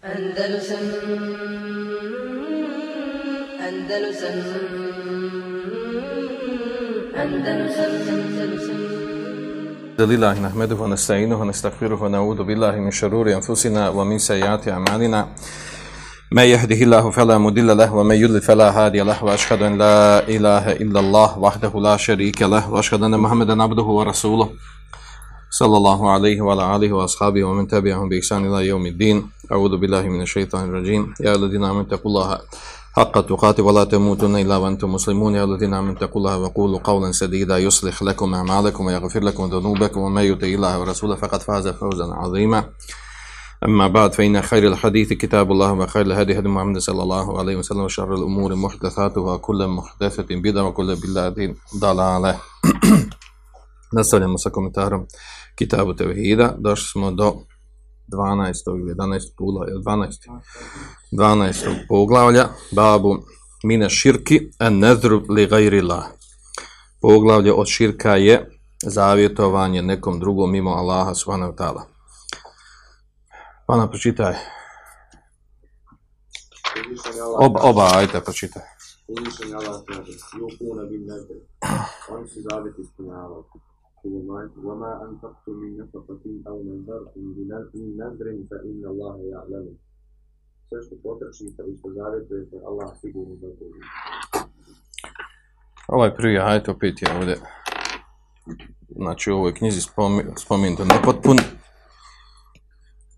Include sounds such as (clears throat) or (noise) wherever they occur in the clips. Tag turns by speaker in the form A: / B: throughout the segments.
A: Andalusam Andalusam Andalusam Andalusam
B: لله نحمده ونستعينه ونستغفره ونعوذ بالله من شرور أنفسنا ومن سيئات أعمالنا. ما يهده الله فلا مضل له ومن يضلل فلا هادي له وأشهد أن لا إله إلا الله وحده لا شريك له وأشهد أن محمدا عبده ورسوله. صلى الله عليه وعلى آله وأصحابه ومن تبعهم بإحسان إلى يوم الدين. أعوذ بالله من الشيطان الرجيم. يا الذين آمنوا اتقوا الله حق تقاته ولا تموتن إلا وأنتم مسلمون. يا الذين آمنوا اتقوا الله وقولوا قولا سديدا يصلح لكم أعمالكم ويغفر لكم ذنوبكم. وما يطع الله ورسوله فقد فاز فوزا عظيما. أما بعد فإن خير الحديث كتاب الله وخير الهدي هدي محمد صلى الله عليه وسلم. وشر الأمور محدثاتها وكل محدثة بدعة وكل بدعة ضلالة. Nastavljamo sa komentarom Kitabu Tevhida. Došli smo do 12. ili 11. poglavlja, 12. 12. poglavlja, babu mine širki en nezru li gajrila. Poglavlje od širka je zavjetovanje nekom drugom mimo Allaha subhanahu ta'ala. Pana, pročitaj. Ob, oba, ajte, pročitaj.
C: Uzvišen je Allah kaže, yukuna bin nadr. Oni su zavjet ispunjavali. وما أنفقتم من نفقة أو نذرتم من نذر فإن الله يعلم. Sve što potrošite i što zavjetujete, Allah sigurno da to vidi.
B: Ovaj prvi ajet opet je ovdje, znači u ovoj knjizi spomi, spomenuto nepotpun.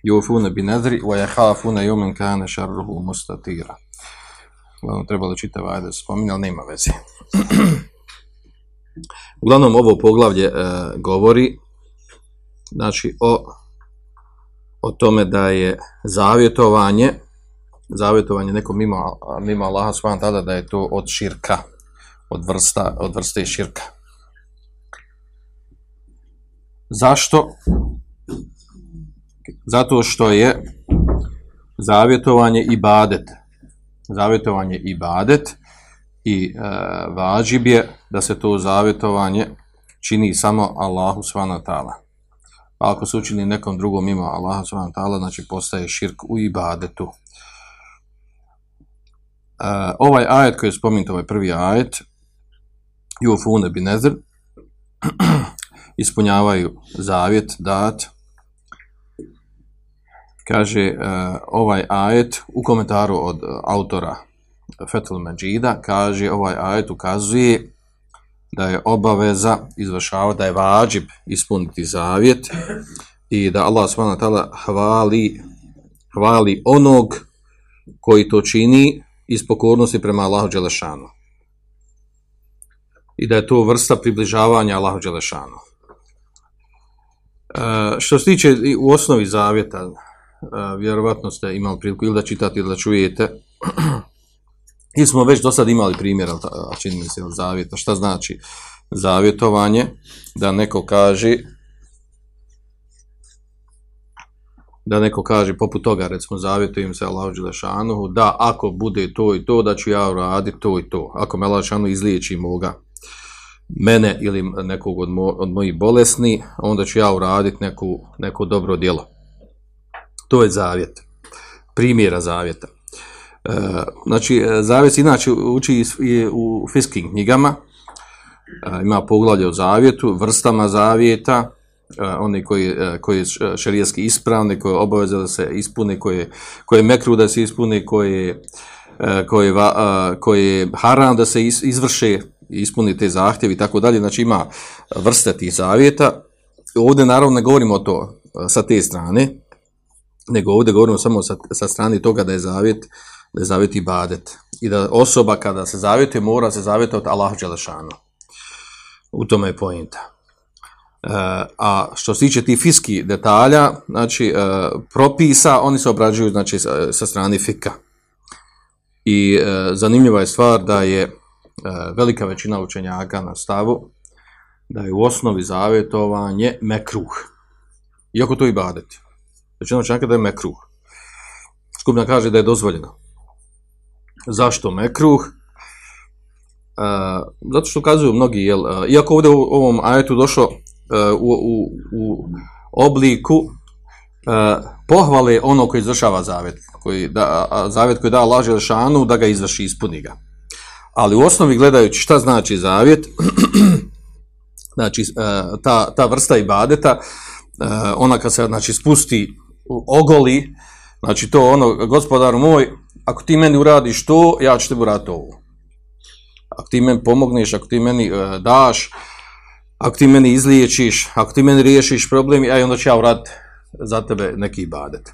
B: Jufuna bi nadri, wa jahafuna jumen kane šarruhu mustatira. Uglavnom, trebalo čitav ajet da se spominje, ali nema veze. (clears throat) Uglavnom, ovo poglavlje e, govori znači, o, o tome da je zavjetovanje, zavjetovanje nekom mimo, mimo Allaha svan tada da je to od širka, od, vrsta, od vrste širka. Zašto? Zato što je zavjetovanje ibadet. Zavjetovanje ibadet i e, vađib je da se to zavjetovanje čini samo Allahu subhanahu ta'ala. Pa ako se učini nekom drugom mimo Allahu subhanahu ta'ala, znači postaje širk u ibadetu. E, ovaj ajet koji je spominut, ovaj prvi ajet, Jufune bin Ezr, (clears throat) ispunjavaju zavjet, dat, kaže e, ovaj ajet u komentaru od autora Fetul Majida kaže ovaj ajet ukazuje da je obaveza izvršava, da je vađib ispuniti zavjet i da Allah s.w.t. hvali, hvali onog koji to čini iz pokornosti prema Allahu Đelešanu. I da je to vrsta približavanja Allahu Đelešanu. E, što se tiče u osnovi zavjeta, e, vjerovatno ste imali priliku ili da čitate ili da čujete, I smo već do sad imali primjer, a čini mi se od zavjeta. Šta znači zavjetovanje? Da neko kaže da neko kaže poput toga, recimo, zavjetujem se Allahu Đelešanuhu, da ako bude to i to, da ću ja uraditi to i to. Ako me Allah Đelešanuhu izliječi moga mene ili nekog od, mo, od mojih bolesni, onda ću ja uraditi neku, neko dobro djelo. To je zavjet. Primjera zavjeta. E, znači, eh, zavjet inače uči u fiskim knjigama, eh, ima poglavlje o zavjetu, vrstama zavjeta, oni koji, koji je šarijaski ispravni, koji je obaveza da se ispune, koji koje koji je mekru da se ispuni, koji koje, koji je, koji haram da se izvrše, ispuni te zahtjevi i tako dalje. Znači, ima vrste tih zavjeta. Ovdje, naravno, ne govorimo o to sa te strane, nego ovdje govorimo samo sa, sa strane toga da je zavjet uh, da je zavjet ibadet. I da osoba kada se zavjetuje, mora se zavjetovati Allahu Đelešanu. U tome je pojenta. E, a što se tiče ti fiski detalja, znači e, propisa, oni se obrađuju znači, sa, sa strane fika. I e, zanimljiva je stvar da je e, velika većina učenjaka na stavu da je u osnovi zavjetovanje mekruh. Iako to ibadet. Većina učenjaka da je mekruh. Skupna kaže da je dozvoljeno. Zašto mekruh? Uh, e, zato što ukazuju mnogi, jel, uh, iako ovdje u ovom ajetu došlo uh, u, u, u obliku pohvale ono koji izvršava zavet, koji da, a, zavet koji da Allah Želešanu da ga izvrši, ispuni ga. Ali u osnovi gledajući šta znači zavjet, (clears throat) znači e, ta, ta vrsta ibadeta, e, ona kad se znači spusti, ogoli, znači to ono, gospodar moj, ako ti meni uradiš to, ja ću te uraditi ovo. Ako ti meni pomogneš, ako ti meni uh, daš, ako ti meni izliječiš, ako ti meni riješiš problem, aj onda ću ja uraditi za tebe neki ibadet.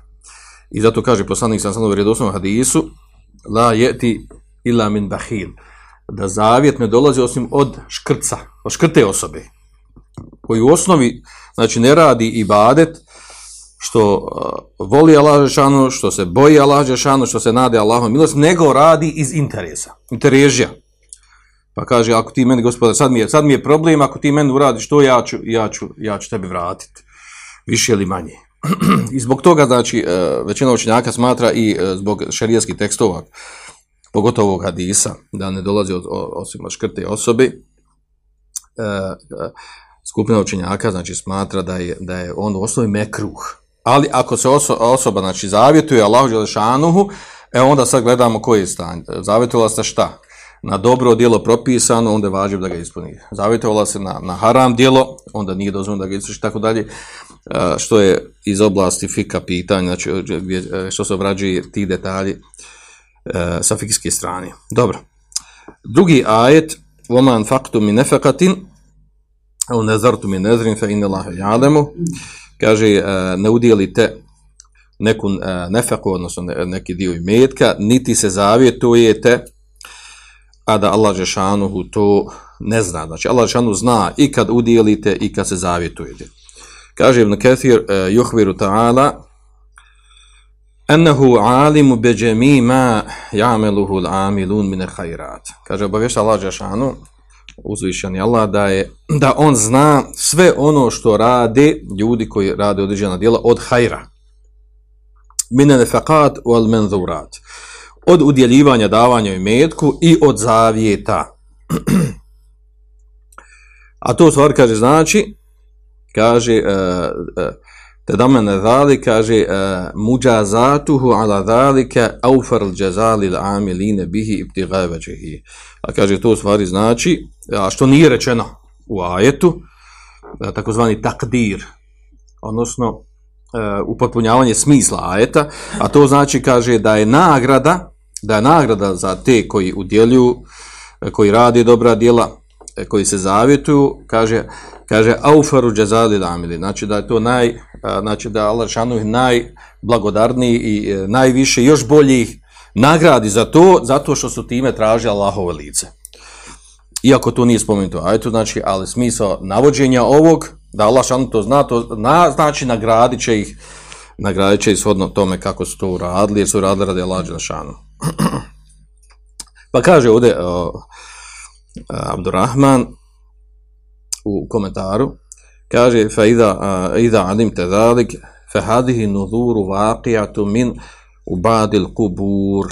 B: I zato kaže poslanik sam sam u redosnom hadisu, la jeti ila min bahil, da zavjet ne dolazi osim od škrca, od škrte osobe, koji u osnovi, znači ne radi ibadet, što uh, voli Allah Žešanu, što se boji Allah Žešanu, što se nade Allahom milost, nego radi iz interesa, interežija. Pa kaže, ako ti meni, gospodar, sad mi je, sad mi je problem, ako ti meni uradiš to, ja ću, ja ću, ja ću tebi vratiti. Više ili manje. (clears throat) I zbog toga, znači, uh, većina učenjaka smatra i uh, zbog šerijskih tekstova, pogotovo ovog hadisa, da ne dolazi od, osim od škrte osobe, uh, skupina učenjaka, znači, smatra da je, da je on u osnovi mekruh, ali ako se oso, osoba znači zavjetuje Allahu dželešanuhu e onda sad gledamo koji je stan zavjetovala se šta? Na dobro djelo propisano onda je važno da ga ispuni. Zavjetovala se na, na haram djelo onda nije dozvoljeno da ga ispuni tako dalje. E, što je iz oblasti fika pitanja znači gdje, e, što se obrađuje ti detalji e, sa fikske strane. Dobro. Drugi ajet voman faktu mi nefekatin au nezartu mi nezrin fe inne lahe kaže e, ne udjelite neku e, nefeku, odnosno neki dio imetka, niti se zavjetujete, a da Allah Žešanuhu to ne zna. Znači, Allah Žešanuhu zna i kad udjelite i kad se zavjetujete. Kaže Ibn Kathir, e, juhviru ta'ala, ennehu alimu beđemi ma jameluhu l'amilun mine hajrat. Kaže, obavješta Allah Žešanuhu, uzvišeni Allah da je da on zna sve ono što rade ljudi koji rade određena djela od hajra. Min nafaqat wal manzurat. Od udjeljivanja davanja i metku i od zavjeta (clears throat) a to stvar kaže znači kaže uh, uh, te da mene kaže e, muđazatuhu ala zalika aufar al-jazali al-amiline bihi a kaže to stvari znači a što nije rečeno u ajetu e, takozvani takdir odnosno uh, upotpunjavanje smisla ajeta a to znači kaže da je nagrada da je nagrada za te koji udjelju, koji radi dobra djela E, koji se zavjetuju kaže kaže aufaru džazali damili, znači da je to naj, e, znači da Allah šanu je najblagodarniji i e, najviše, još bolji nagradi za to, zato što su time traži Allahove lice. Iako to nije spomenuto, a eto znači, ali smisao navođenja ovog, da Allah šanu to zna, to na, znači nagradit će ih, nagradit će ih shodno tome kako su to uradili, jer su uradili radi Allah šanu. (clears throat) pa kaže ovdje, uh, Eh, Abdurrahman, u komentaru kaže fa iza eh, uh, alim tadalik fa hadhihi nuzuru waqi'atu min ubadil qubur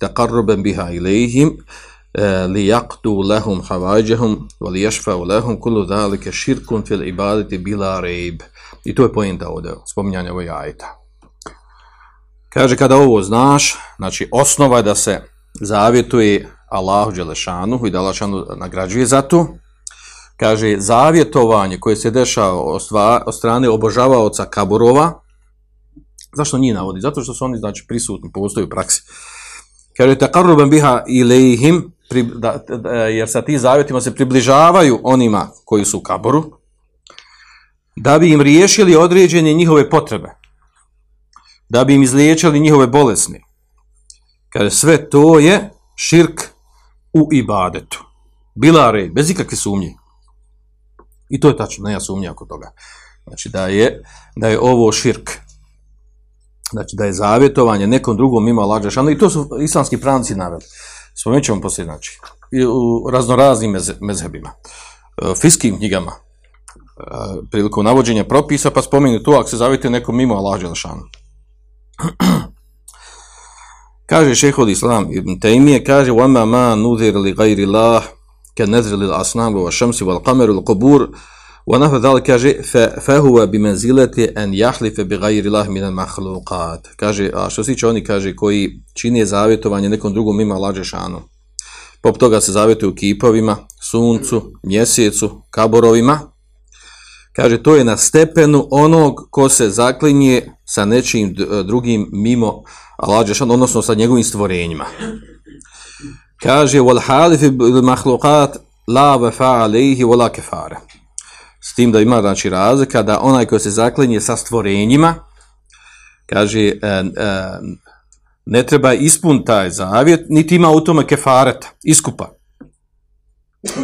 B: taqarruban biha ilayhim eh, uh, li yaqtu lahum hawajahum wa li yashfa'u lahum kullu dhalika shirkun fil ibadati bila rayb i to je poenta ovdje spominjanja ovog ajeta. Kaže kada ovo znaš znači osnova je da se zavjetuje Allahu dželešanu i da Allah nagrađuje za to kaže, zavjetovanje koje se dešava od strane obožavaoca kaburova, zašto nije navodi? Zato što su oni, znači, prisutni, postoji u praksi. Kaže, taqarruban biha ilihim, pri, da, da, jer sa ti zavjetima se približavaju onima koji su u kaboru, da bi im riješili određenje njihove potrebe, da bi im izliječili njihove bolesne. Kaže, sve to je širk u ibadetu. Bila red, bez ikakve sumnje. I to je tačno, ne ja sumnja oko toga. Znači da je, da je ovo širk. Znači da je zavjetovanje nekom drugom ima lađa šanu. I to su islamski pravnici naveli. Spomenut ćemo poslije, znači. I u raznoraznim mezhebima. E, fiskim knjigama. E, prilikom navođenja propisa, pa spomenu to, ako se zavite nekom mimo lađa šanu. (clears throat) kaže šehol islam ibn Taymiye, kaže وَمَا مَا نُذِرْ لِغَيْرِ اللَّهِ كَنَذْرِ لِلْأَصْنَامِ وَشَمْسِ وَالْقَمَرِ وَالْقُبُورِ ونحو ذلك kaže فهو بمنزلة ان يحلف بغير الله من المخلوقات kaže a što se oni kaže koji čini zavjetovanje nekom drugom mimo Allaha šanu pop toga se zavjetuju kipovima suncu mjesecu kaborovima kaže to je na stepenu onog ko se zaklinje sa nečim e, drugim mimo Allah šanu odnosno sa njegovim stvorenjima. Kaže wal halif bil makhluqat la vefa alayhi wala kefare. s tim da ima znači razlika da onaj ko se zaklinje sa stvorenjima kaže e, e, ne treba ispun taj zavjet niti ima u tome kefareta iskupa.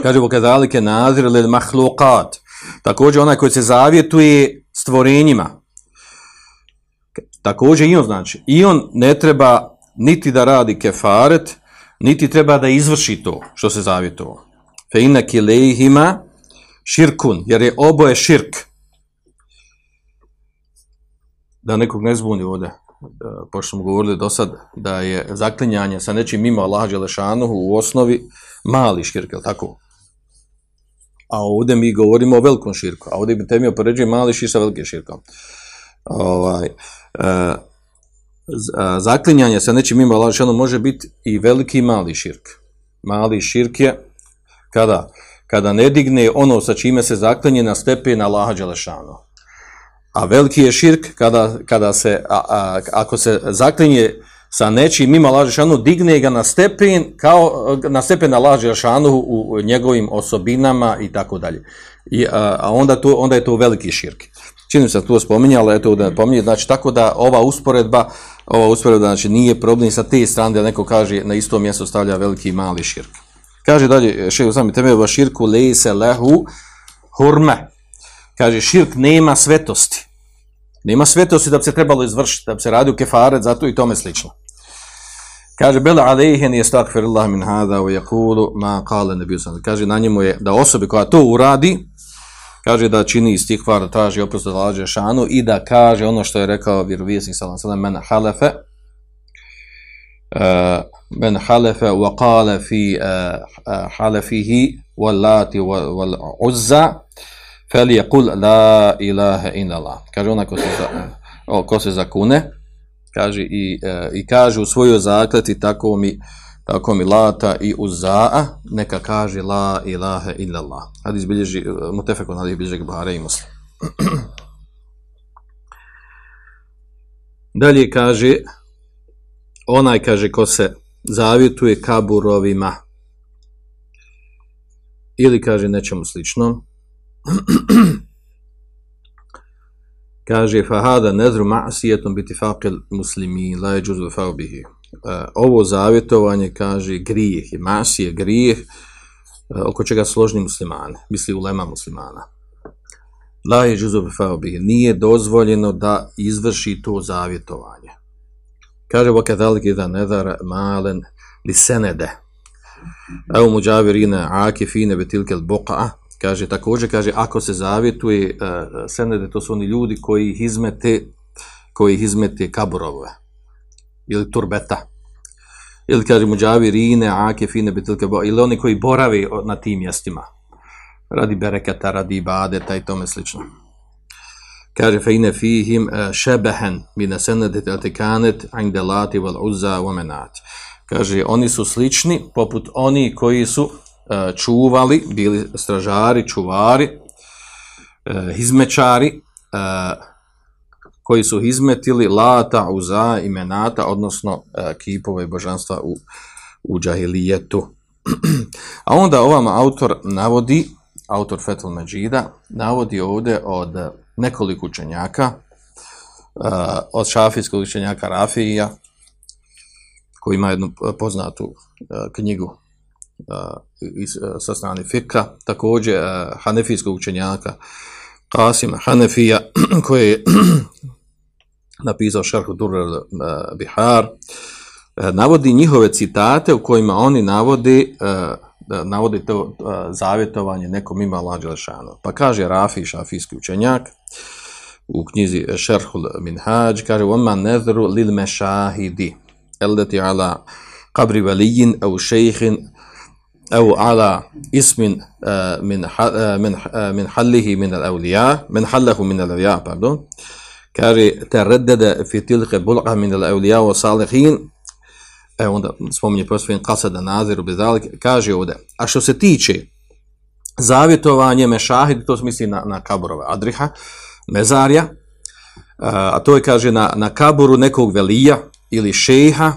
B: Kaže bo kadalike nazir lil mahlukat, također onaj koji se zavjetuje stvorenjima također i on znači i on ne treba niti da radi kefaret niti treba da izvrši to što se zavjetovao fe inna kilehima širkun, jer je oboje širk. Da nekog ne zbuni ovdje, e, pošto smo govorili do sad, da je zaklinjanje sa nečim mimo Allaha Đelešanuhu u osnovi mali širk, je tako? A ovdje mi govorimo o velikom širku, a ovdje bi temio poređuje mali šir sa velikim širkom. Ovaj, e, e zaklinjanje sa nečim ima Allaha može biti i veliki i mali širk. Mali širk je kada? kada ne digne ono sa čime se zaklinje na stepen Allaha Đelešanu. A veliki je širk kada, kada se, a, a, ako se zaklinje sa nečim mimo Allaha Đelešanu, digne ga na stepen, kao na stepen Allaha Đelešanu u, njegovim osobinama i tako dalje. I, a, a onda, to, onda je to veliki širk. Činim se to spominje, ali eto da pominje, znači tako da ova usporedba, ova usporedba znači nije problem sa te strane da neko kaže na isto mjesto stavlja veliki i mali širk. Kaže dalje, šeho sami tebe, va širku lejse lehu hurme. Kaže, širk nema svetosti. Nema svetosti da bi se trebalo izvršiti, da bi se radio kefaret, zato i tome slično. Kaže bela alejhen yestagfirullah min hada wa yaqulu ma qala nabi sallallahu Kaže na njemu je da osobi koja to uradi kaže da čini istighfar da traži oprost od lađe šanu i da kaže ono što je rekao vjerovjesnik sallallahu alejhi ve sellem men halefe eh, men halefe wa qala fi uh, halefihi wallati wal uzza fali yaqul la ilaha illa Allah. Kaže ona ko se za, o, ko se zakune kaže i e, i kaže u svojoj zakleti tako mi tako mi lata i uzaa neka kaže la ilaha illa allah hadis bilježi e, mutafek hadis bilježi Buhari i Muslim. (clears throat) Dalje kaže onaj kaže ko se zavjetuje kaburovima ili kaže nečemu slično (clears throat) kaže fahada nezru ma'asijetom biti faqil muslimi la je džuzu fao bihi e, ovo zavjetovanje kaže grijeh je masije grijeh e, oko čega složni muslimani misli ulema muslimana la je džuzu fao bihi nije dozvoljeno da izvrši to zavjetovanje Kaže wa da idha nadara malen li senede. Evo muđavirine akifine betilke al-buqa. Kaže također kaže ako se zavjetuje uh, senede to su oni ljudi koji ih izmete koji ih izmete kaburove. Ili turbeta. Ili kaže muđavirine akefine, betilke al ili oni koji boravi na tim mjestima. Radi bereketa, radi ibadeta i tome slično. Kaže fe ine fihim e, uh, shabahan senede sanadati atikanet inda uzza wa manat kaže oni su slični poput oni koji su E, čuvali bili stražari čuvari e, uh, izmečari e, koji su izmetili lata uza i menata odnosno kipove i božanstva u u džahilijetu. (clears throat) A onda ovam autor navodi autor Fetul Međida navodi ovdje od nekoliko učenjaka, od šafijskog učenjaka Rafija, koji ima jednu poznatu knjigu iz, uh, sa strane Fikra, također uh, Hanefijskog učenjaka Kasima Hanefija, (clears throat) koji je (clears throat) napisao Šarhu Durar uh, Bihar, uh, navodi njihove citate u kojima oni navodi uh, navodi to uh, zavjetovanje nekom ima Allah Đelešanu. Pa kaže Rafi, šafijski učenjak, u knjizi Šerhul Minhaj, kaže وَمَا نَذْرُ لِلْمَشَاهِدِ اَلَّتِ عَلَى قَبْرِ وَلِيِّنْ أَوْ شَيْخٍ au ala ismin uh, min, uh, min, uh, min hallihi min al-awliya, min hallahu min al-awliya, pardon, kaže, te fi tilke bulqa min al-awliya wa salihin, e onda spominje prosvojim kasada naziru bezalik, kaže ovdje, a što se tiče zavjetovanje mešahid, to misli na, na kaburove adriha, mezarja, e, a to je, kaže, na, na kaburu nekog velija ili šeha,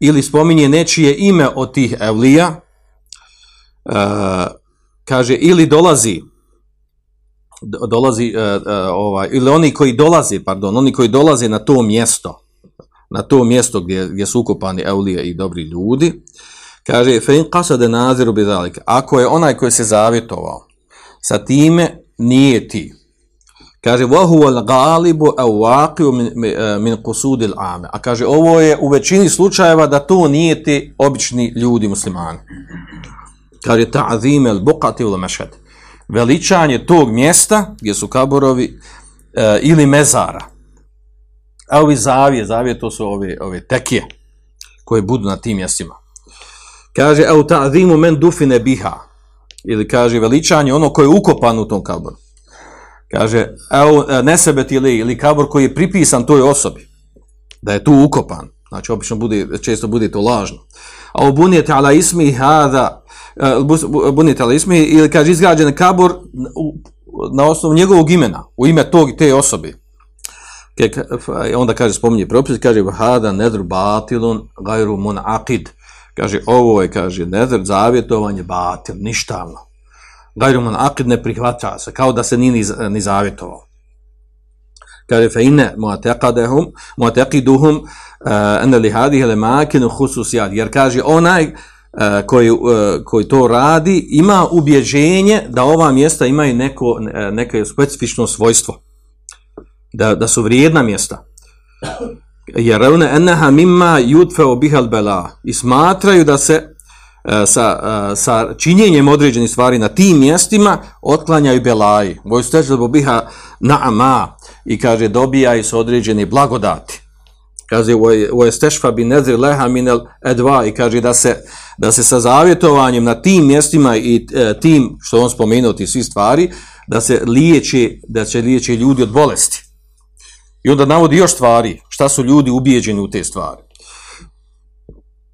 B: ili spominje nečije ime od tih evlija, kaže, ili dolazi, dolazi, uh, uh, ovaj, ili oni koji dolazi, pardon, oni koji dolaze na to mjesto, na to mjesto gdje, gdje su ukopani evlije i dobri ljudi, kaže, fe in qasade naziru bidalik, ako je onaj koji se zavjetovao, sa time nije ti, Kaže, وَهُوَ الْغَالِبُ أَوْوَاقِيُ مِنْ, min قُسُودِ الْعَامِ A kaže, ovo je u većini slučajeva da to nije ti obični ljudi muslimani. Kaže, ta'zime al-buqati ul mešhed. Veličanje tog mjesta gdje su kaborovi e, ili mezara. A ovi zavije, zavije to su ove, ove tekije koje budu na tim mjestima. Kaže, au ta'zimu men dufine biha. Ili kaže, veličanje ono koje je ukopan u tom kaboru kaže, au e, nesebet ili, ili kabor koji je pripisan toj osobi, da je tu ukopan, znači obično bude, često bude to lažno. A obunijete ala ismi hada, Eh, e, bunijete ismi, ili kaže, izgrađen kabor na osnovu njegovog imena, u ime tog te osobe. Onda kaže, spominje propis, kaže, hada nedr batilun gajru mun aqid. Kaže, ovo je, kaže, nedr zavjetovanje batil, ništavno gajru mun akid ne prihvaća se, kao da se nije ni, ni zavjetovao. Kaže, fe inne muateqadehum, muateqiduhum, uh, eh, ene li hadih ele makinu hususijad, jer kaže, onaj uh, E, koji, e, koji to radi, ima ubjeđenje da ova mjesta imaju neko, e, neko specifično svojstvo, da, da su vrijedna mjesta. Jer one enaha mimma yudfeo bihal bela, i smatraju da se sa, sa činjenjem određenih stvari na tim mjestima otklanjaju belaji. Voj stežljivo biha na'ama i kaže dobijaju se određeni blagodati. Kaže voj estešfa bi nezri leha minel edva i kaže da se, da se sa zavjetovanjem na tim mjestima i e, tim što on spomenuo ti svi stvari da se liječi, da će liječi ljudi od bolesti. I onda navodi još stvari, šta su ljudi ubijeđeni u te stvari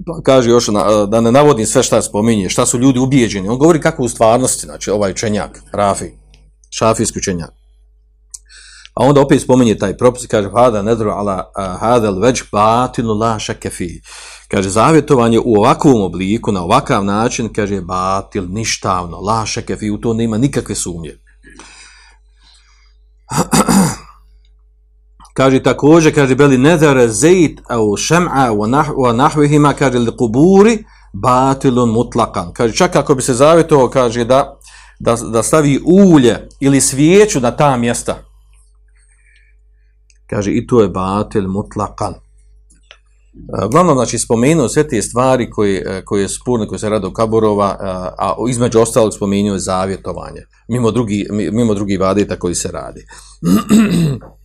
B: pa kaže još na, e, da ne navodim sve šta spominje, šta su ljudi ubijeđeni. On govori kako u stvarnosti, znači ovaj učenjak, Rafi, šafijski učenjak. A onda opet spomenje taj propis, kaže hada nedru ala hadel već batilu la šakefi. Kaže zavjetovanje u ovakvom obliku, na ovakav način, kaže batil, ništavno, la šakefi, u to nema nikakve sumnje. (clears throat) kaže također, kaže, beli nedare zejt au šem'a wa nahvihima, kaže, li kuburi batilun mutlakan. Kaže, čak ako bi se zavjetovao, kaže, da, da, da stavi ulje ili svijeću na ta mjesta, kaže, i to je batil mutlakan. E, Glavno, znači, spomenuo sve te stvari koje, e, koje je spurne, koje se rade u Kaburova, e, a između ostalog spomenuo je zavjetovanje, mimo drugi, mimo drugi vadeta koji se radi. (clears throat)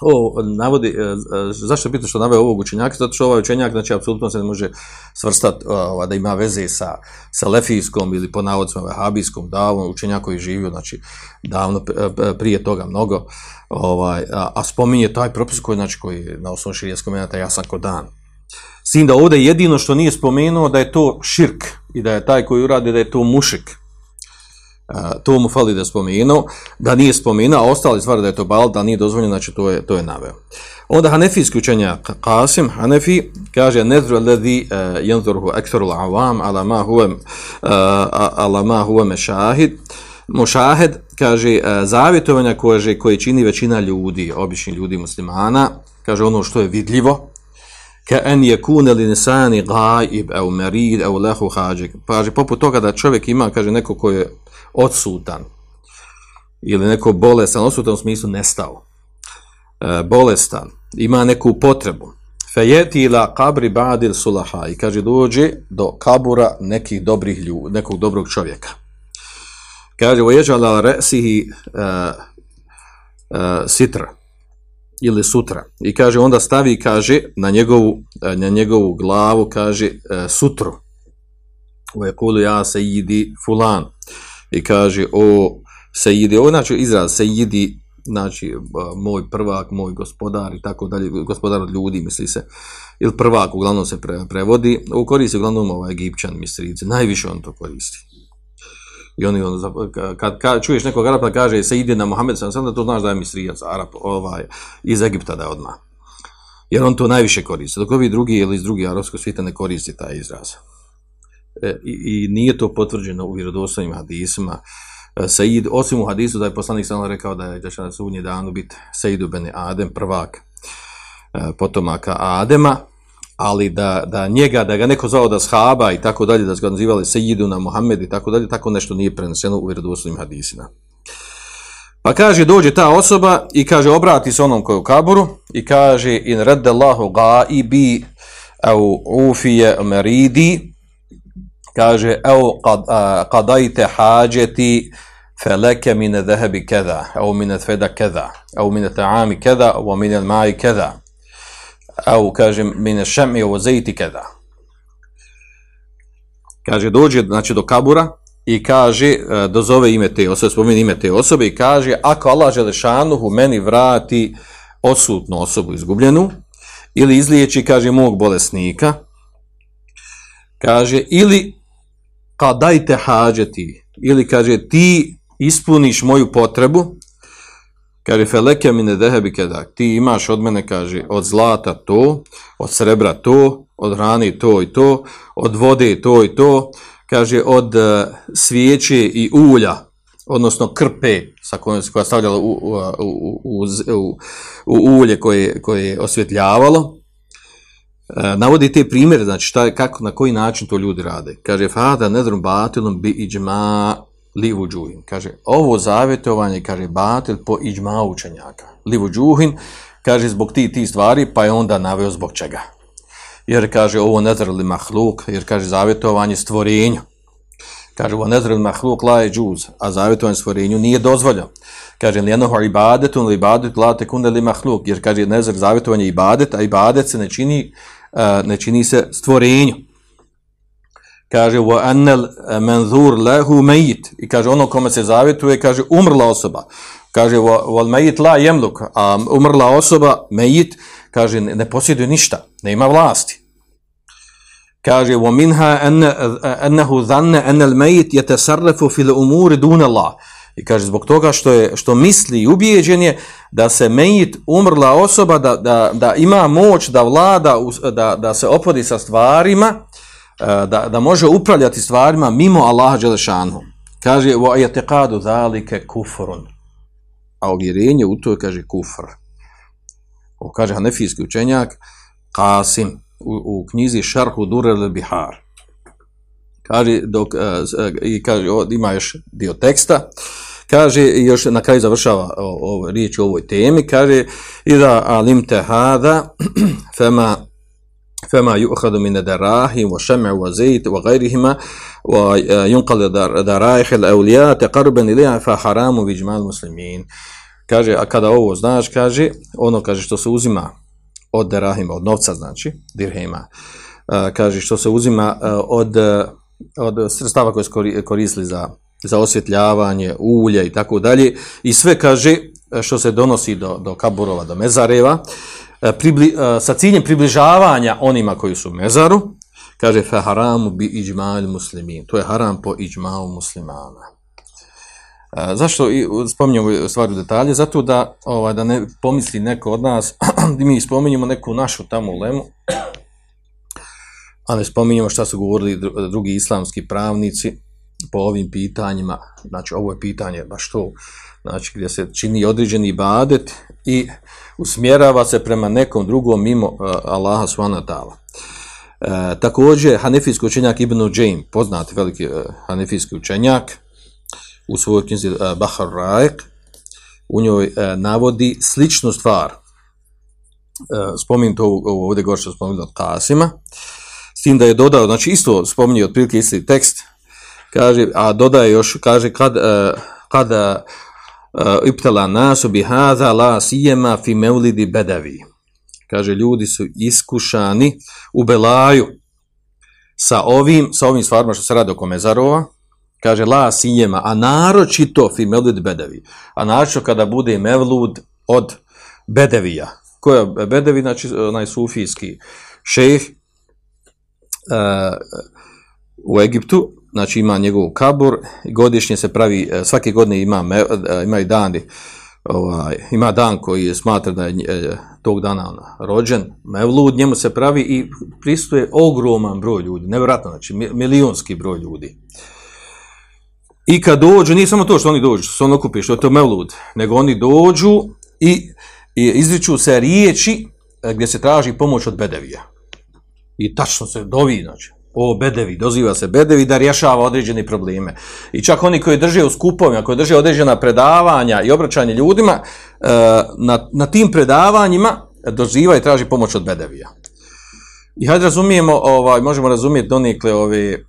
B: o, navodi, e, e, zašto je bitno što naveo ovog učenjaka? Zato što ovaj učenjak, znači, apsolutno se ne može svrstati e, ovaj, da ima veze sa, sa lefijskom ili po navodcima vehabijskom, davno učenjak koji živio, znači, davno prije toga mnogo, ovaj, a, a spominje taj propis koji, znači, koji na osnovu širijeskom menata jasan ko dan. Sin da ovdje jedino što nije spomenuo da je to širk i da je taj koji uradi da je to mušik, to mu fali da spomenu, da nije spomenuo, a ostali stvari da je to bal, da nije dozvoljeno, znači to je, to je naveo. Onda Hanefijski učenja Qasim, Hanefi, kaže, nezru alladhi e, uh, yanzurhu ektoru l'avam ala ma huve, uh, ala ma huve mešahid, mušahed kaže, e, zavjetovanja koje, koje čini većina ljudi, obični ljudi muslimana, kaže ono što je vidljivo, ka an je kune li nesani gaib, au merid, au lehu. Kaže, poput toga da čovjek ima, kaže, neko ko je odsutan ili neko bolestan, odsutan u smislu nestao, e, bolestan, ima neku potrebu, fejeti ila kabri badil sulaha i kaže dođe do kabura nekih dobrih ljudi, nekog dobrog čovjeka. Kaže, vojeđala resihi e, e, sitra ili sutra. I kaže, onda stavi, kaže, na njegovu, e, na njegovu glavu, kaže, uh, sutru. u ekulu ja sayyidi fulan i kaže o sejidi, ovo znači izraz sejidi znači e, moj prvak, moj gospodar i tako dalje, gospodar od ljudi misli se, ili prvak uglavnom se pre, prevodi, u koristi uglavnom ovaj egipćan mislici, najviše on to koristi. I oni on, kad, kad čuješ nekog Arapa kaže se ide na Mohamed sam sam da to znaš da je misrijac Arap ovaj, iz Egipta da je odmah. Jer on to najviše koristi. Dok ovi drugi ili iz drugih arapskog svijeta ne koristi taj izraz. E, I, I nije to potvrđeno u vjerodostojnim hadisima. E, Said, osim u hadisu da je poslanik sam rekao da je da će na sudnji danu biti Saidu ben Adem, prvak e, potomaka Adema, ali da, da njega, da ga neko zvao da shaba i tako dalje, da ga nazivali Sejidu na Muhammed i tako dalje, tako nešto nije preneseno u vjerodostojnim hadisima. Pa kaže, dođe ta osoba i kaže, obrati se onom koji u kaburu i kaže, in redde Allahu gaibi au ufije meridi, kaže, evo kad, kadajte hađeti feleke mine zehebi keda, evo mine tveda keda, evo mine ta'ami keda, evo mine maji keda. Au kaže mine šemi ovo zejti keda. Kaže dođe znači do kabura i kaže e, dozove ime te osobe spomeni ime te osobe i kaže ako Allah želešanuhu meni vrati osutnu osobu izgubljenu ili izliječi kaže mog bolesnika kaže ili kadajte hađeti. Ili kaže ti ispuniš moju potrebu. Kaže, feleke mine dehebi kedak, ti imaš od mene, kaže, od zlata to, od srebra to, od hrani to i to, od vode to i to, kaže, od uh, svijeće i ulja, odnosno krpe sa kojom se koja stavljala u, u, u, u, u, u ulje koje, koje je osvjetljavalo. E, navodi te primjere, znači šta, kako, na koji način to ljudi rade. Kaže, fada nedrum batilom bi iđma livu džuhin. Kaže, ovo zavjetovanje, kaže, batil po iđma učenjaka. Livu džuhin, kaže, zbog ti ti stvari, pa je onda naveo zbog čega. Jer, kaže, ovo nezrli mahluk, jer, kaže, zavjetovanje stvorenju. Kaže, ovo nezrli mahluk la je džuz, a zavjetovanje stvorenju nije dozvoljeno. Kaže, lijenoho ibadetu, li ibadet la tekunde li mahluk, jer, kaže, nezr zavjetovanje ibadet, a ibadet se ne čini, ne čini se stvorenju kaže wa anal manzur lahu mayit i kaže ono kome se zavjetuje kaže umrla osoba kaže wal mayit la yamluk a umrla osoba mayit kaže ne posjeduje ništa ne ima vlasti kaže wa minha an annahu dhanna an al mayit yatasarrafu fi al umur dun Allah i kaže zbog toga što je što misli i ubijeđen je da se mejit umrla osoba da, da, da ima moć da vlada da, da se opodi sa stvarima e, da, da može upravljati stvarima mimo Allaha Đelešanu. Kaže, wa ayatiqadu zalike kufrun. A uvjerenje u to kaže kufr. O kaže hanefijski učenjak, Qasim, u, u knjizi Šarhu Durel Bihar. Kaže, dok, uh, i kaže, o, ima još dio teksta, kaže, i još na kraju završava o, o, riječ o ovoj temi, kaže, ida alimte hada, (clears throat) fema فما يؤخذ من الدراهم وشمع وزيت وغيرهما وينقل درائح الأولياء تقربا إليها فحرام بإجماع المسلمين kaže, a kada ovo znaš, kaže, ono kaže što se uzima od derahima, od novca, znači, dirhema, kaže što se uzima od, od sredstava koje su koristili za, za osvjetljavanje, ulje i tako dalje, i sve kaže e, što se donosi do, do kaburova, do mezareva, e, pribli, e, sa ciljem približavanja onima koji su u mezaru, kaže fa haramu bi iđmal muslimin. To je haram po iđmalu muslimana. E, zašto i spominjamo stvari u detalje? Zato da, ovaj, da ne pomisli neko od nas, (clears throat) da mi spominjemo neku našu tamo lemu, a ne spominjemo šta su govorili drugi islamski pravnici po ovim pitanjima. Znači, ovo je pitanje, baš to, znači, gdje se čini određeni ibadet i usmjerava se prema nekom drugom mimo uh, Allaha svana tala. E, također, hanefijski učenjak Ibn Džaim, poznati veliki uh, hanefijski učenjak, u svojoj knjizi uh, Bahar Raik, u njoj uh, navodi sličnu stvar. Uh, spominjem to ovdje gore što spominjem od Kasima, s tim da je dodao, znači isto spominje otprilike isti tekst, kaže, a dodaje još, kaže, kad, uh, kad e, uh, ibtala nasu bi la sijema fi meulidi bedavi. Kaže, ljudi su iskušani u belaju sa ovim, sa ovim stvarima što se radi oko mezarova, kaže la sijema, a naročito fi mevlud bedevi, a naročito kada bude mevlud od bedevija. koja bedevi, znači onaj sufijski šejh u Egiptu, znači ima njegov kabur, godišnje se pravi, uh, svake godine ima, uh, ima i dani, ovaj, ima dan koji je smatra da je uh, tog dana ona, rođen, mevlud, njemu se pravi i pristuje ogroman broj ljudi, nevjerojatno, znači milionski broj ljudi. I kad dođu, nije samo to što oni dođu, što se on okupi, što je to mevlud, nego oni dođu i, i izriču se riječi e, gdje se traži pomoć od bedevija. I tačno se dovi, znači, o bedevi, doziva se bedevi da rješava određene probleme. I čak oni koji drže u skupovima, koji drže određena predavanja i obraćanje ljudima, e, na, na tim predavanjima doziva i traži pomoć od bedevija. I hajde razumijemo, ovaj, možemo razumijeti donikle ove,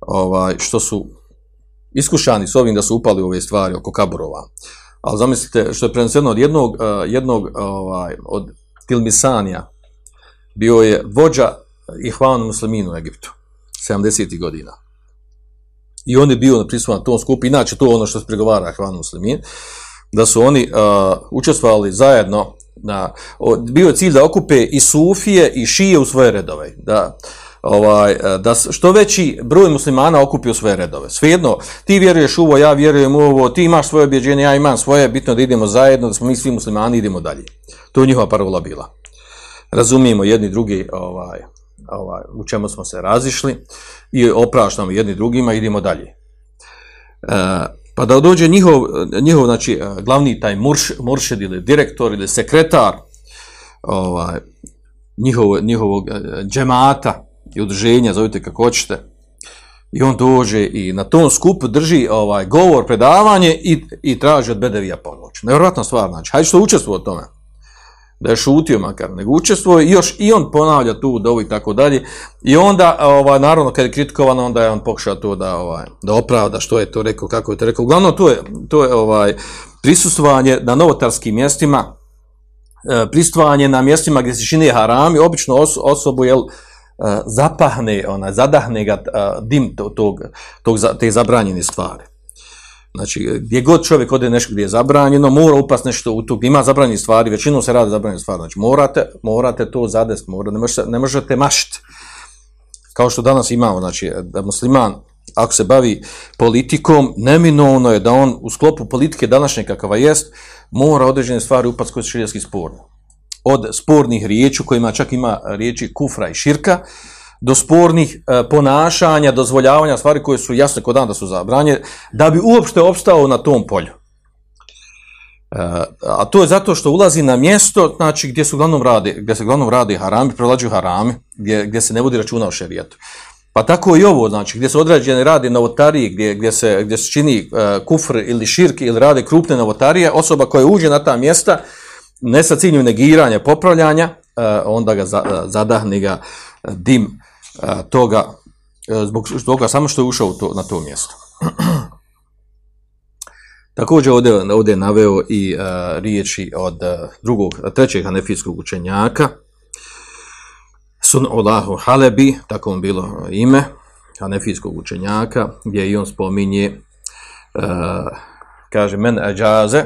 B: ovaj, što su iskušani s ovim da su upali u ove stvari oko kaburova. Ali zamislite što je preneseno od jednog, e, jednog ovaj, od Tilmisanija, bio je vođa Ihvan musliminu u Egiptu, 70. godina. I on je bio prisutan na tom skupu, inače to ono što se pregovara Ihvan muslimin, da su oni uh, učestvovali zajedno, na, o, bio je cilj da okupe i Sufije i Šije u svoje redove, da, ovaj, da što veći broj muslimana okupi u svoje redove. Svejedno, ti vjeruješ u ovo, ja vjerujem u ovo, ti imaš svoje objeđenje, ja imam svoje, bitno da idemo zajedno, da smo mi svi muslimani, idemo dalje. To je njihova parola bila. Razumijemo jedni drugi ovaj, ovaj, u čemu smo se razišli i opraštamo jedni drugima, idemo dalje. E, pa da dođe njihov, njihov znači, e, glavni taj murš, muršed ili direktor ili sekretar ovaj, njihov, njihovog e, džemata, i udruženja, zovite kako hoćete. I on dođe i na tom skupu drži ovaj govor, predavanje i, i traži od Bedevija pomoć. Nevjerojatna stvar, znači, hajde što učestvuje u tome. Da je šutio makar, nego učestvuje i još i on ponavlja tu dovu i tako dalje. I onda, ovaj, naravno, kad je kritikovan, onda je on pokušao to da, ovaj, da opravda što je to rekao, kako je to rekao. Uglavnom, to je, to je ovaj, prisustvovanje na novotarskim mjestima, e, prisustvovanje na mjestima gdje se čine harami, obično os, osobu, jel, e, zapahne, ona, zadahne ga e, dim tog, tog, tog, te zabranjene stvari. Znači, gdje god čovjek ode nešto gdje je zabranjeno, mora upast nešto u to, ima zabranjene stvari, većinom se radi zabranjene stvari. Znači, morate, morate to zadest, morate, ne, možete, ne možete mašiti. Kao što danas imamo, znači, da musliman, ako se bavi politikom, neminovno je da on u sklopu politike današnje kakava jest, mora određene stvari upast koje su širijaski sporne od spornih riječi, kojima čak ima riječi kufra i širka, do spornih e, ponašanja, dozvoljavanja stvari koje su jasne kod dan da su zabranje, da bi uopšte opstao na tom polju. E, a to je zato što ulazi na mjesto znači, gdje, su uglavnom radi, gdje se uglavnom radi harami, prolađuju harami, gdje, gdje se ne vodi računa o šerijetu. Pa tako i ovo, znači, gdje se određene radi novotarije, gdje, gdje, se, gdje se čini uh, kufr ili širk ili rade krupne novotarije, osoba koja uđe na ta mjesta, ne sa ciljem negiranja, popravljanja, uh, onda ga za, uh, zadahne ga dim a, toga, uh, zbog toga samo što je ušao to, na to mjesto. (clears throat) Također ovdje, ovdje je naveo i uh, riječi od uh, drugog, trećeg hanefijskog učenjaka, Sun Allahu Halebi, tako on bilo ime, hanefijskog učenjaka, gdje i on spominje, uh, kaže, men ađaze,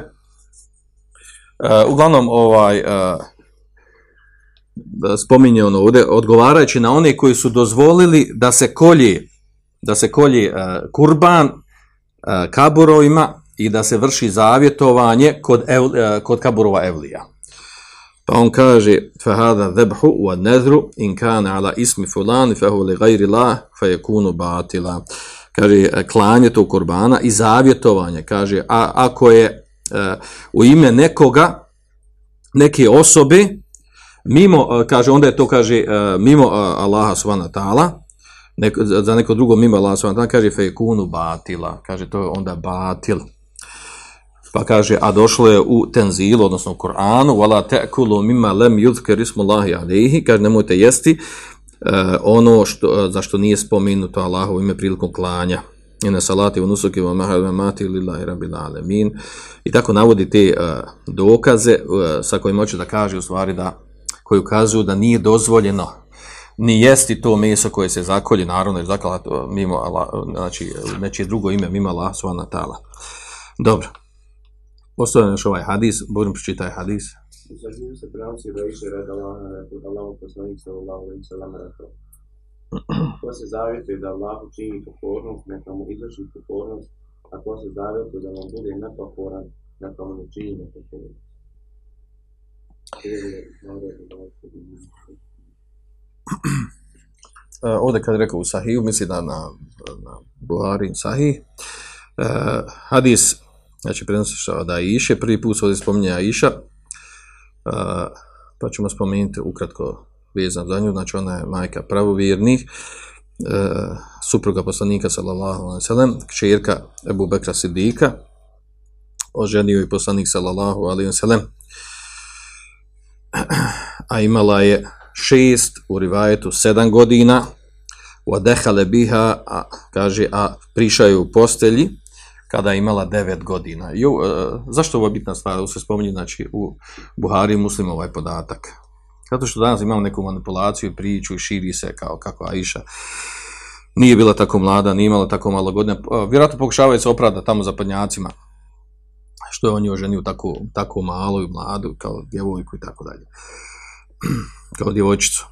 B: Uh, uglavnom, ovaj, uh, spominje ono ovdje, odgovarajući na one koji su dozvolili da se kolje, da se kolje uh, kurban uh, kaburovima i da se vrši zavjetovanje kod, ev, uh, kod kaburova evlija. Pa on kaže, fahada dhabhu wa nedru in kana ala ismi fulani fahu li gajri la fayakunu batila. Kaže, klanje to kurbana i zavjetovanje. Kaže, a ako je uh, u ime nekoga, neke osobe, mimo, e, kaže, onda je to, kaže, e, mimo e, Allaha subhanahu ta'ala, neko, za neko drugo mimo Allaha subhanahu ta'ala, kaže, fejkunu batila, kaže, to je onda batil. Pa kaže, a došlo je u tenzilu, odnosno u Koranu, wala te'kulu mima lem yudhker ismullahi alihi, kaže, nemojte jesti uh, ono što, za što nije spomenuto Allahu ime prilikom klanja. Ina salati unusuki wa mahmati lillahi rabbil alamin. I tako navodi te uh, dokaze uh, sa kojima hoće da kaže u stvari da koji ukazuju da nije dozvoljeno ni jesti to meso koje se zakolje, naravno, jer zakala mimo Allah, znači, neće drugo ime mimo Allah, svana tala. Dobro. Ostavljam još ovaj hadis, budem pročitaj hadis.
C: Za njim se prenosi da iše red Allah, da Allah poslanik sallallahu alaihi sallam rekao. Ko se zavjetuje da Allahu čini pokornost, neka mu izvrši pokornost, a ko se zavjetuje da vam bude nepokoran, neka mu ne čini nepokornost.
B: E, ovdje kad rekao u Sahiju, misli da na, na Buhari Sahih, uh, hadis, znači prenosi što da Iše, prvi put se ovdje spominje Aisha, uh, pa ćemo spomenuti ukratko vezan za nju, znači ona je majka pravovjernih, uh, supruga poslanika sallallahu alaihi sallam, kćerka Ebu Bekra Sidika, oženio je poslanik sallallahu alaihi sallam, a imala je šest, u rivajetu sedam godina, u adehale biha, a, kaže, a prišaju u postelji, kada je imala devet godina. I, uh, zašto ovo je bitna stvar? Ovo se spominje, znači, u Buhari muslim ovaj podatak. Zato što danas imamo neku manipulaciju, priču i širi se kao kako Aisha nije bila tako mlada, nije imala tako malo godina. Vjerojatno pokušavaju se opravda tamo zapadnjacima što je on joj ženio tako, tako malo i mladu, kao djevojku i tako dalje. (clears throat) kao djevojčicu.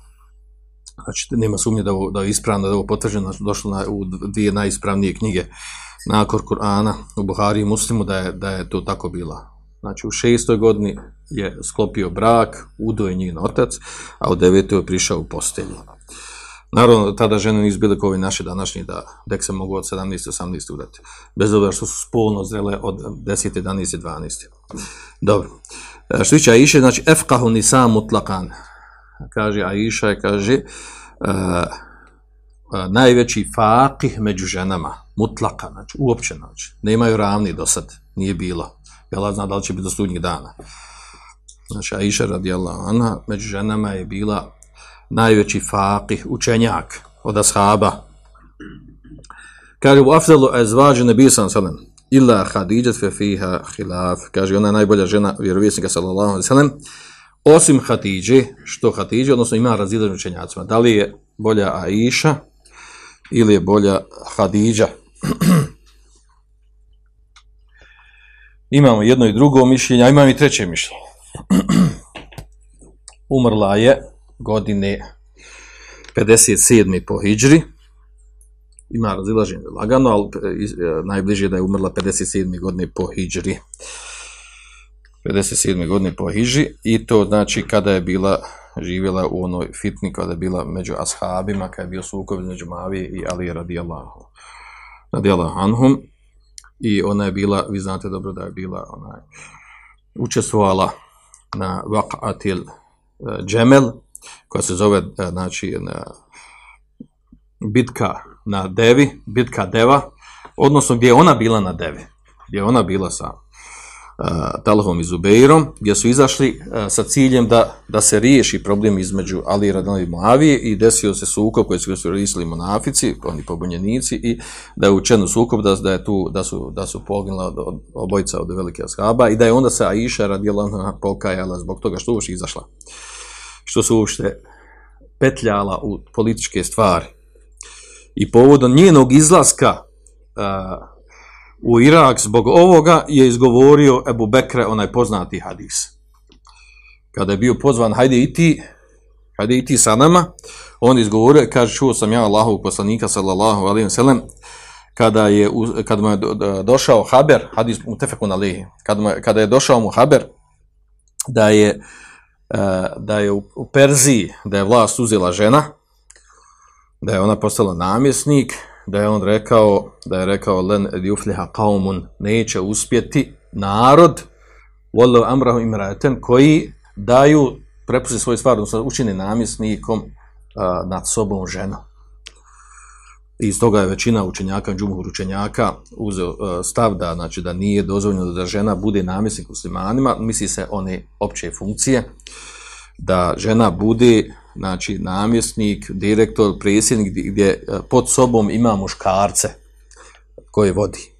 B: Znači, nema sumnje da, ovo, da je ispravno, da je ovo potvrđeno, došlo na, u dvije najispravnije knjige nakon Kur'ana u Buhari i Muslimu, da je, da je to tako bila. Znači, u šestoj godini je sklopio brak, udo je njen otac, a u devetoj je prišao u postelju. Naravno, tada žene nisu bile kao ovi naši današnji, da dek se mogu od 17. 18. udati. Bez obzira što su spolno zrele od 10. 11. 12. Dobro. E, što tiče Aisha, znači, efkahu nisa mutlakan. Kaže Aisha, kaže, uh, uh, najveći faqih među ženama, mutlakan, znači, uopće, znači, nemaju ravni do sad, nije bilo. Jel zna da li će biti do studnjih dana. Znači, Aisha radijallahu anha, među ženama je bila najveći faqih, učenjak od ashaba. Kaže, u afdalu ezvađu nebi sallam, salam, illa hadidjat fe fiha hilaf. Kaže, ona je najbolja žena vjerovjesnika sallallahu alaihi sallam, osim Hatidže, što Hatidže, odnosno ima razilaženje učenjacima. Da li je bolja Aisha ili je bolja Hadidža? (clears throat) imamo jedno i drugo mišljenje, a imamo i treće mišljenje. (clears throat) Umrla je godine 57. po Hidžri. Ima razilaženje lagano, ali e, e, najbliže da je umrla 57. godine po Hidžri. 57. godine po Hidžri i to znači kada je bila živjela u onoj fitni, kada je bila među ashabima, kada je bio sukob među Mavije i Ali radijallahu. Radijallahu anhum. I ona je bila, vi znate dobro da je bila, ona je učestvovala na Vak'atil e, džemel, koja se zove e, znači na bitka na Devi, bitka Deva, odnosno gdje je ona bila na Devi, gdje je ona bila sa uh, Talhom i Zubeirom, gdje su izašli uh, sa ciljem da, da se riješi problem između Ali Radana i Moavije i desio se sukob koji su riješili monafici, oni pobunjenici i da je učen sukob da, da, je tu, da su, da su poginula od, od obojica od velike ashaba i da je onda se Aisha radijela pokajala zbog toga što uopšte izašla. Uh, što su uopšte petljala u političke stvari. I povodom njenog izlaska uh, u Irak zbog ovoga je izgovorio Ebu Bekre onaj poznati hadis. Kada je bio pozvan, hajde i ti, hajde i ti sa nama, on izgovorio, kaže, čuo sam ja Allahovog poslanika, sallallahu alaihi wa sallam, kada je, kada mu je došao Haber, hadis mu tefekun alihi, kada, kada je došao mu Haber, da je uh, E, da je u Perziji, da je vlast uzela žena, da je ona postala namjesnik, da je on rekao, da je rekao len yufliha qaumun neće uspjeti narod wallahu amrahu imraten koji daju prepusti svoje stvar, odnosno učini namjesnikom uh, nad sobom ženu. I stoga je većina učenjaka, džumhur učenjaka, uzeo e, stav da, znači, da nije dozvoljeno da žena bude namjesnik muslimanima, misli se one opće funkcije, da žena bude znači, namjesnik, direktor, predsjednik, gdje e, pod sobom ima muškarce koje vodi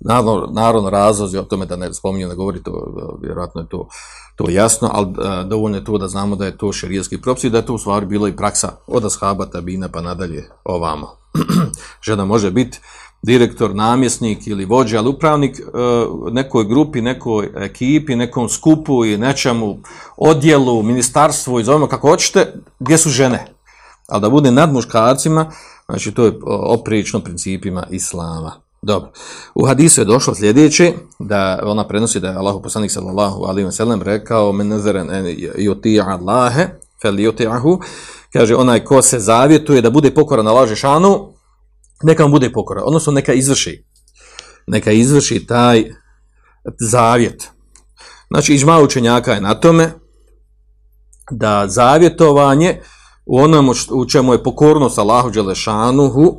B: naravno, naravno razlozi o tome da ne spominju, ne govori to, vjerojatno je to, to jasno, ali e, dovoljno je to da znamo da je to šerijski propis i da je to u stvari bilo i praksa od ashaba, tabina pa nadalje ovamo. (clears throat) Žena može biti direktor, namjesnik ili vođa, ali upravnik e, nekoj grupi, nekoj ekipi, nekom skupu i nečemu odjelu, ministarstvu i zovemo kako hoćete, gdje su žene. Ali da bude nad muškarcima, znači to je e, oprično principima islama. Dobro. U hadisu je došlo sljedeće, da ona prenosi da je Allahu poslanik sallallahu alaihi wa sallam rekao men nazaren en yuti'a Allahe fel yuti'ahu kaže onaj ko se zavjetuje da bude pokoran Allahu Žešanu, neka mu bude pokoran, odnosno neka izvrši, neka izvrši taj zavjet. Znači, ižma učenjaka je na tome da zavjetovanje u onom u čemu je pokornost Allahu Đelešanuhu,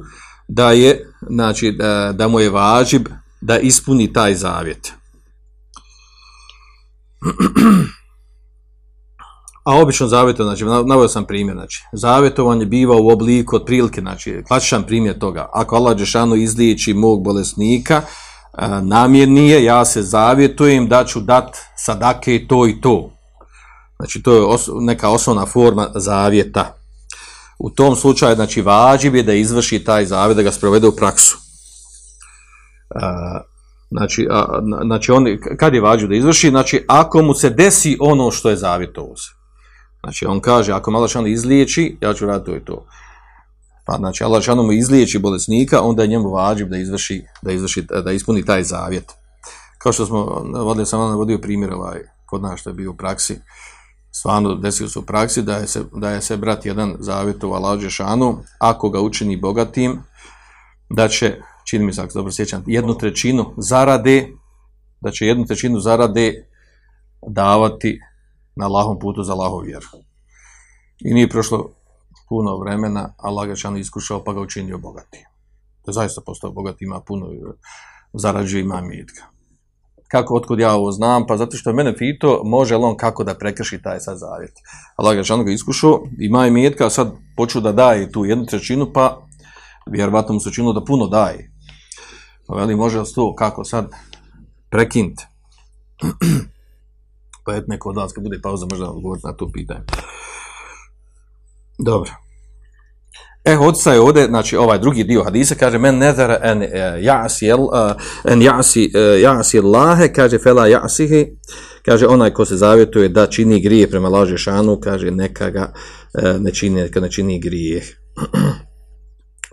B: da je, znači, da, da mu je važib da ispuni taj zavjet. A obično zavjeto, znači, navio sam primjer, znači, zavjetovanje biva u obliku otprilike, znači, klasičan primjer toga. Ako Allah Đešanu izliječi mog bolesnika, namjernije, ja se zavjetujem da ću dat sadake to i to. Znači, to je os neka osnovna forma zavjeta. U tom slučaju, znači, vađib je da izvrši taj zavjet, da ga sprovede u praksu. A, znači, a, znači on, kad je vađu da izvrši? Znači, ako mu se desi ono što je zavjetovo se. Znači, on kaže, ako Allah izliječi, ja ću raditi to i to. Pa, znači, Allah šanu mu izliječi bolesnika, onda je njemu vađib da izvrši, da izvrši, da ispuni taj zavjet. Kao što smo, vodili sam vam navodio primjer ovaj, kod nas što je bio u praksi, stvarno desio se u praksi da je se, da je se brat jedan zavjet u šanu, ako ga učini bogatim, da će, čini mi se, ako dobro sjećam, jednu trećinu zarade, da će jednu trećinu zarade davati na Allahom putu za Allahov vjeru. I nije prošlo puno vremena, Allah ga iskušao pa ga učinio bogatim. To je zaista postao bogat, ima puno zarađuje, ima mijetka. Kako, otkud ja ovo znam? Pa zato što je mene fito, može li on kako da prekrši taj sad zavjet. Allah ga ga iskušao, ima i metka, a sad poču da daje tu jednu trećinu, pa vjerovatno mu se činilo da puno daje. Pa veli, može li to kako sad prekinti? (clears throat) pa et neko od vas kad bude pauza možda odgovoriti na to pitanje. Dobro. E, odsa je ovdje, znači ovaj drugi dio hadisa, kaže, men nezara en uh, e, jasi, uh, en jasi, uh, jasi Allahe, kaže, fela jasihi, kaže, onaj ko se zavjetuje da čini grije prema laže šanu, kaže, neka ga e, ne čini, neka ne čini grije.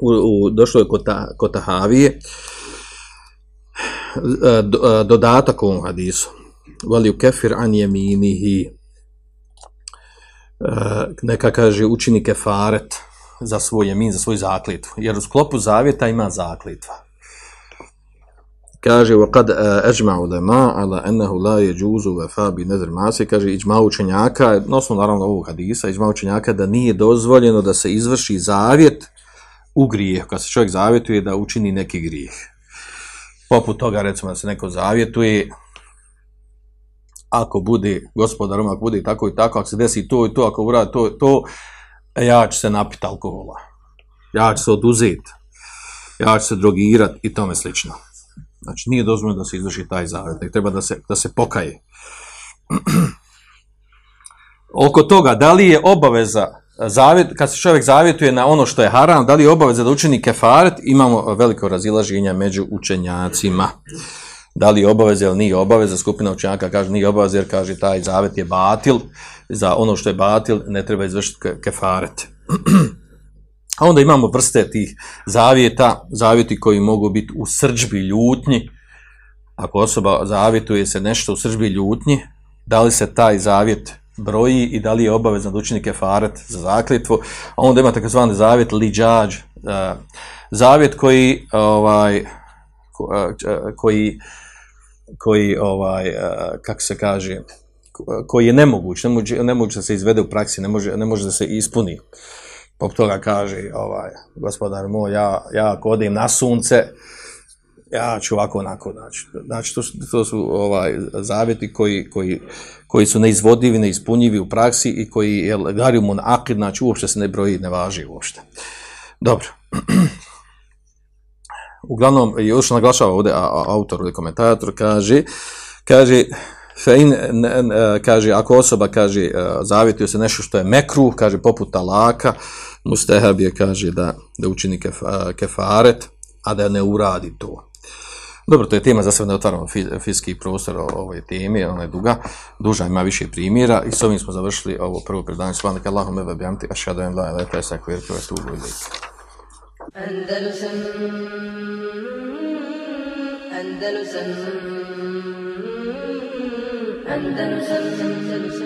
B: u, u, došlo je kod, ta, kod Tahavije, uh, do, dodatak ovom hadisu vali u kefir an jeminihi e, neka kaže učini kefaret za svoj jemin, za svoj zakljetvu. Jer u sklopu zavjeta ima zakljetva. Kaže, وقد اجمع ežma ulema ala ennehu la je džuzu ve bi nedr masi, kaže, iđma učenjaka, nosno naravno ovog hadisa, iđma učenjaka da nije dozvoljeno da se izvrši zavjet u grijeh, kad se čovjek zavjetuje da učini neki grijeh. Poput toga, recimo, da se neko zavjetuje, ako bude gospodarom, ako bude tako i tako, ako se desi to i to, ako uradi to i to, e, ja ću se napiti alkohola. Ja ću se oduzeti. Ja ću se drogirati i tome slično. Znači, nije dozvoljeno da se izvrši taj zavjet, nek treba da se, da se pokaje. (clears throat) Oko toga, da li je obaveza zavjet, kad se čovjek zavjetuje na ono što je haram, da li je obaveza da učini kefaret, imamo veliko razilaženje među učenjacima da li je obaveza ili nije obaveza, skupina učenjaka kaže nije obaveza jer kaže taj zavet je batil, za ono što je batil ne treba izvršiti kefaret. (clears throat) A onda imamo vrste tih zavjeta, zavjeti koji mogu biti u srđbi ljutnji, ako osoba zavjetuje se nešto u srđbi ljutnji, da li se taj zavjet broji i da li je obavezno da učini kefaret za zakljetvu. a onda ima takozvani zavjet liđađ, e, zavjet koji, ovaj, e, e, koji koji ovaj kako se kaže koji je nemoguć, ne može, ne može da se izvede u praksi, ne može, ne može da se ispuni. Pop toga kaže, ovaj, gospodar moj, ja, ja ako odim na sunce, ja ću ovako onako, znači, znači to, su, to su ovaj, zavjeti koji, koji, koji su neizvodivi, neispunjivi u praksi i koji je garium na akid, znači uopšte se ne broji, ne važi uopšte. Dobro. uglavnom, još naglašava ovdje a, a, autor ili komentator, kaže, kaže, fein, ne, ne, kaže, ako osoba, kaže, e, zavjetuje se nešto što je mekru, kaže, poput talaka, mustehab je, kaže, da, da učini kef, e, kefaret, a da ne uradi to. Dobro, to je tema, za sve ne otvaramo fiziki prostor o ovoj temi, ona je duga, duža ima više primjera i s ovim smo završili ovo prvo predanje. Svanak Allahum ebe bihamti, ašhadu en la ilaha illa anta astaghfiruka wa atubu
A: Andalusam Andalusam Andalusam